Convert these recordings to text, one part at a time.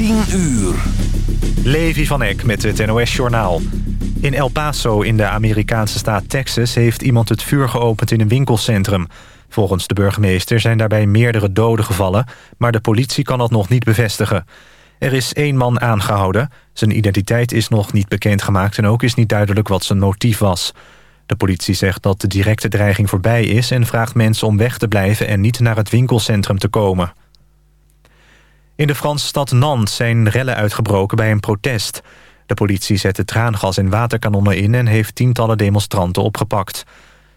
10 uur. Levi van Eck met het NOS-journaal. In El Paso in de Amerikaanse staat Texas... heeft iemand het vuur geopend in een winkelcentrum. Volgens de burgemeester zijn daarbij meerdere doden gevallen... maar de politie kan dat nog niet bevestigen. Er is één man aangehouden. Zijn identiteit is nog niet bekendgemaakt... en ook is niet duidelijk wat zijn motief was. De politie zegt dat de directe dreiging voorbij is... en vraagt mensen om weg te blijven en niet naar het winkelcentrum te komen. In de Franse stad Nantes zijn rellen uitgebroken bij een protest. De politie zette traangas en waterkanonnen in... en heeft tientallen demonstranten opgepakt.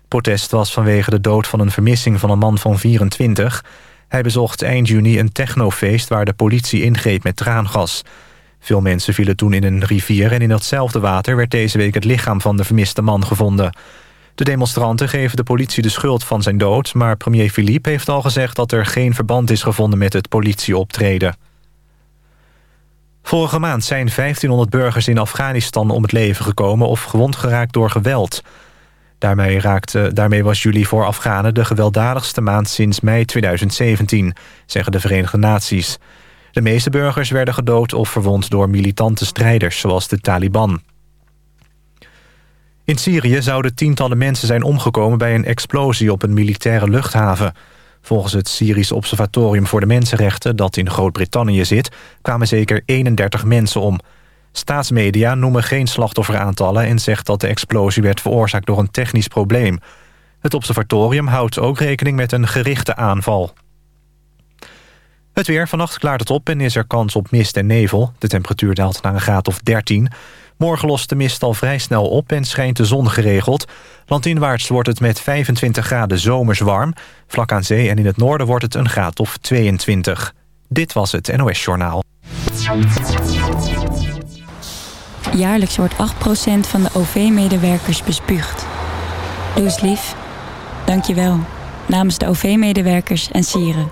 Protest was vanwege de dood van een vermissing van een man van 24. Hij bezocht eind juni een technofeest waar de politie ingreep met traangas. Veel mensen vielen toen in een rivier... en in datzelfde water werd deze week het lichaam van de vermiste man gevonden. De demonstranten geven de politie de schuld van zijn dood... maar premier Philippe heeft al gezegd dat er geen verband is gevonden met het politieoptreden. Vorige maand zijn 1500 burgers in Afghanistan om het leven gekomen... of gewond geraakt door geweld. Daarmee, raakte, daarmee was juli voor Afghanen de gewelddadigste maand sinds mei 2017... zeggen de Verenigde Naties. De meeste burgers werden gedood of verwond door militante strijders... zoals de Taliban. In Syrië zouden tientallen mensen zijn omgekomen... bij een explosie op een militaire luchthaven. Volgens het Syrisch Observatorium voor de Mensenrechten... dat in Groot-Brittannië zit, kwamen zeker 31 mensen om. Staatsmedia noemen geen slachtofferaantallen... en zegt dat de explosie werd veroorzaakt door een technisch probleem. Het observatorium houdt ook rekening met een gerichte aanval. Het weer. Vannacht klaart het op en is er kans op mist en nevel. De temperatuur daalt naar een graad of 13. Morgen lost de mist al vrij snel op en schijnt de zon geregeld. Landinwaarts wordt het met 25 graden zomers warm. Vlak aan zee en in het noorden wordt het een graad of 22. Dit was het NOS Journaal. Jaarlijks wordt 8% van de OV-medewerkers bespuugd. Doe eens lief. Dank je wel. Namens de OV-medewerkers en sieren.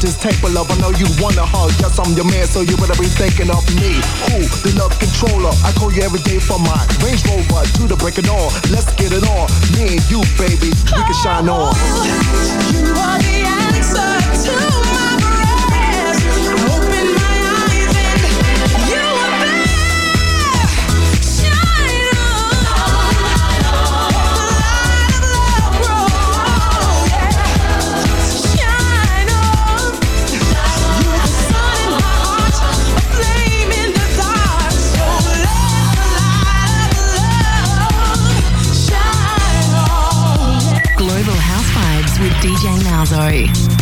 this type of love, I know you wanna hug. Yes, I'm your man, so you better be thinking of me. Who? The love controller. I call you every day for my Range Rover to the break it on. Let's get it on. Me and you, baby, we can shine on. You are the answer to my Sorry.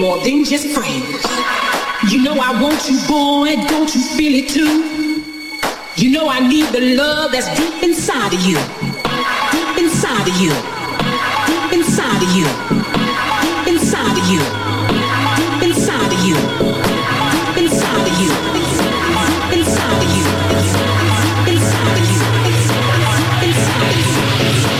more than just friends. You know I want you, boy, don't you feel it too? You know I need the love that's deep inside of you. Deep inside of you. Deep inside of you. Deep inside of you. Deep inside of you. Deep inside of you. Deep inside of you. Deep inside of you. Deep inside of you.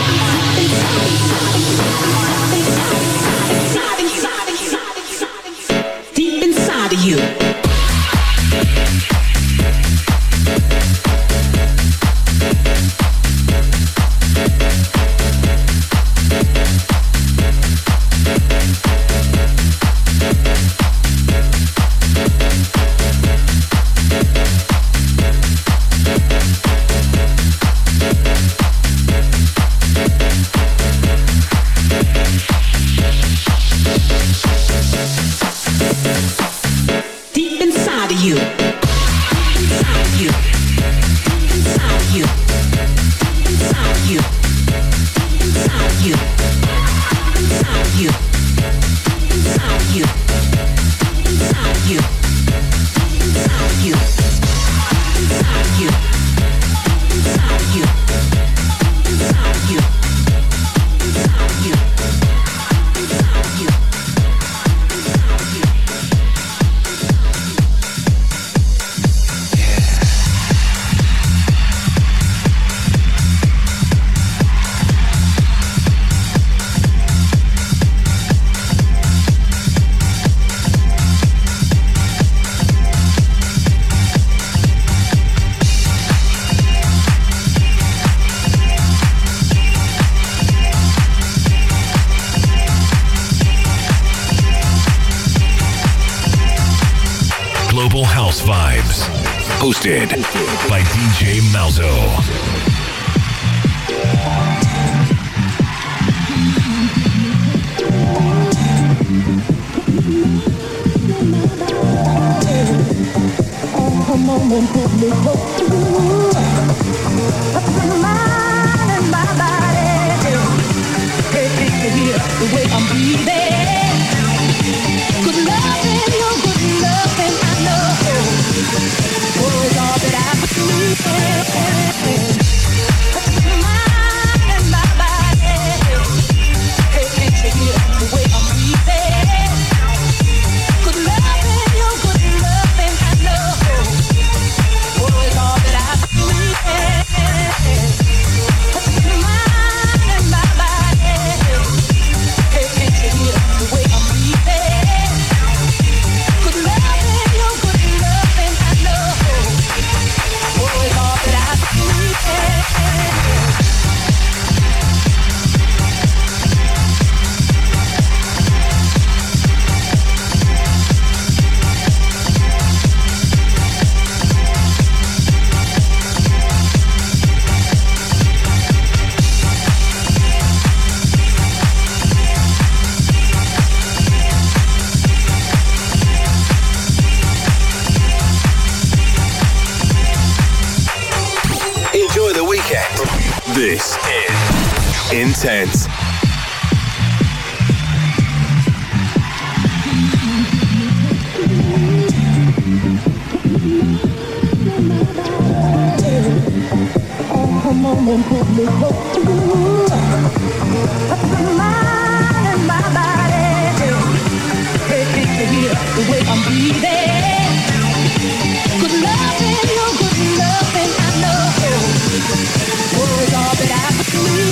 and give me hope.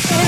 Thank you.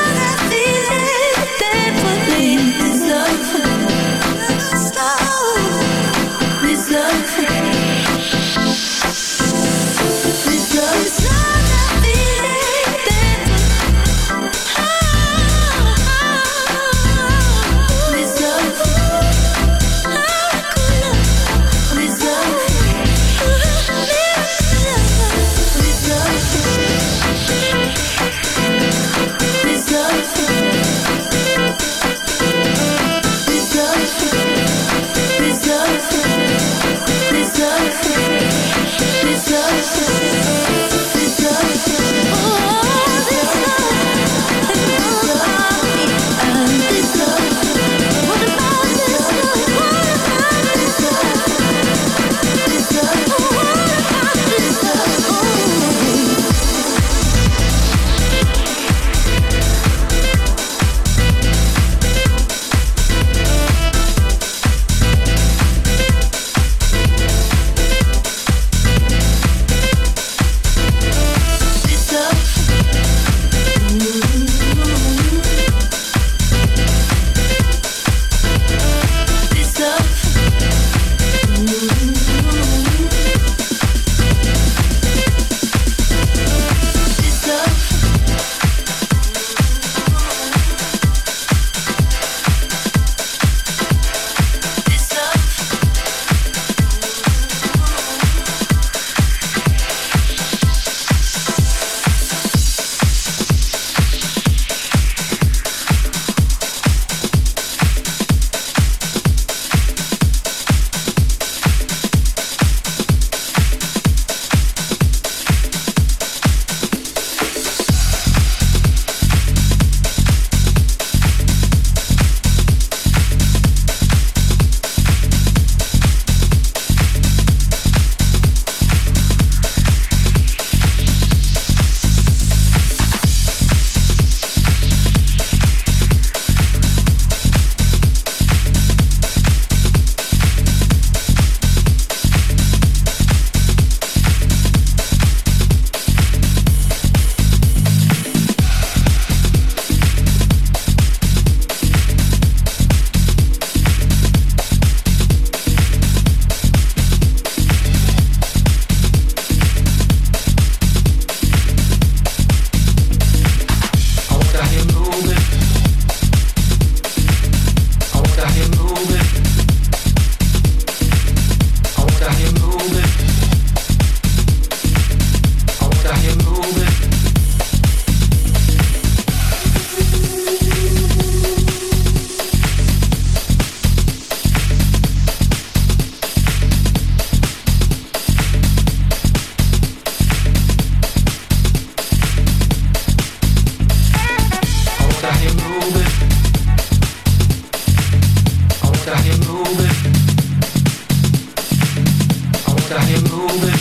Moving.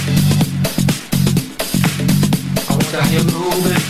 I want to hear moving.